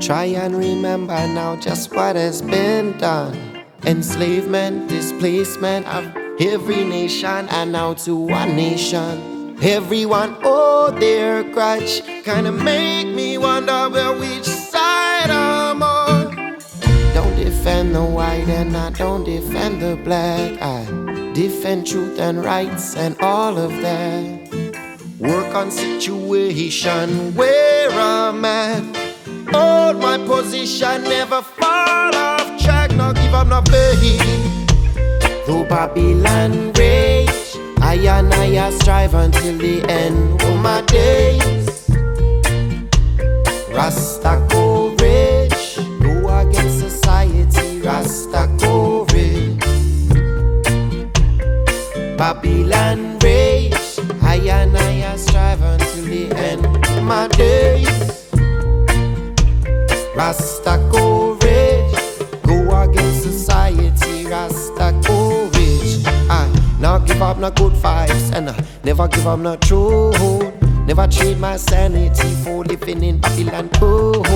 Try and remember now just what has been done. Enslavement, displacement of every nation, and now to one nation. Everyone owe their grudge, kinda make me wonder where which side I'm on. Don't defend the white and I don't defend the black. I defend truth and rights and all of that. Work on situation where I'm at. Hold my position, never fall off track, not give up, no faith. Though Babylon rage, I and I strive until the end of my days. Rasta courage, go against society, Rasta courage. Babylon rage, I and I strive until the end of my days. Rasta courage, go against society, Rasta courage. I not give up no good vibes and I never give up no truth. Never trade my sanity for living in Babylon cold.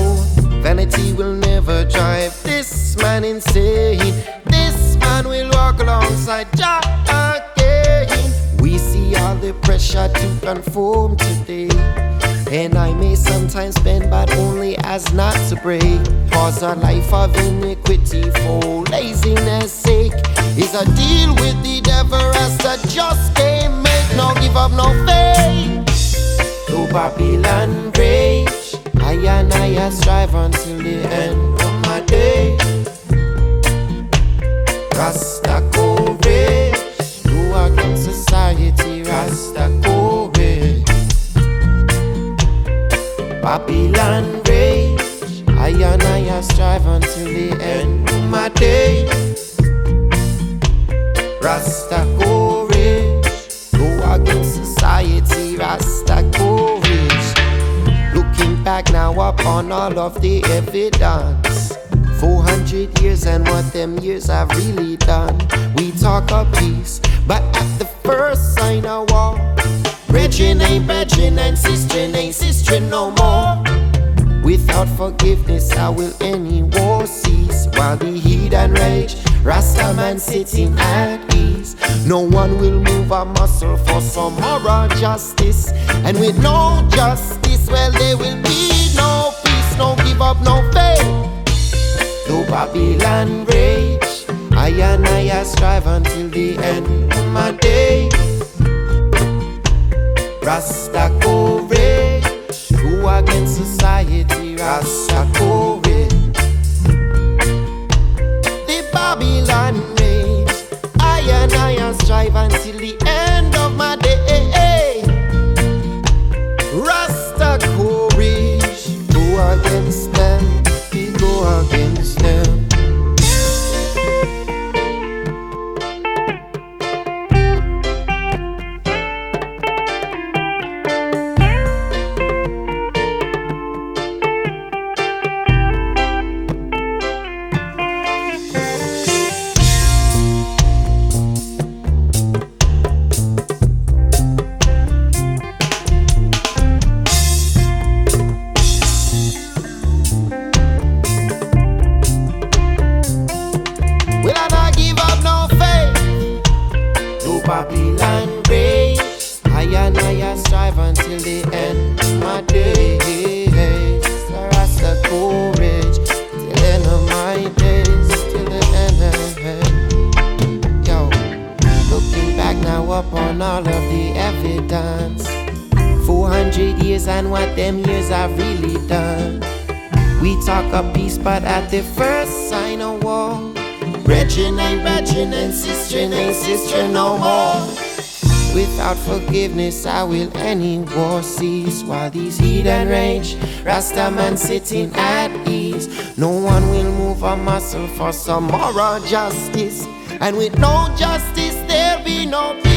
Vanity will never drive this man insane. This man will walk alongside Jah again. We see all the pressure to conform today. And I may sometimes bend, but only as not to break. Cause a life of iniquity for laziness sake is a deal with the devil as that just can't make. No give up, no faith. Though Babylon rage, I and I strive until the end of my day. Babylon rage, I and I strive until the end of my day. Rasta courage, go against society, Rasta courage. Looking back now upon all of the evidence. 400 years and what them years have really done. We talk of peace, but at the first sign of war, brethren ain't brethren and sister ain't no more. Without forgiveness, how will any war cease? While the heat and rage, Rasta man sitting at ease. No one will move a muscle for some moral justice. And with no justice, well, there will be no peace, no give up, no faith. Though Babylon rage, I and I strive until the end of my day. Rasta courage, go against society, Rasta and I strive until the end of my days. Rasta courage till the end of my days. Till the end Yo, looking back now upon all of the evidence. 400 years and what them years have really done. We talk of peace, but at the first sign of war, brethren ain't brethren and sister ain't sister no more. Without forgiveness, how will any war cease? While these heathen rage, Rasta man sitting at ease. No one will move a muscle for some moral justice. And with no justice, there'll be no peace.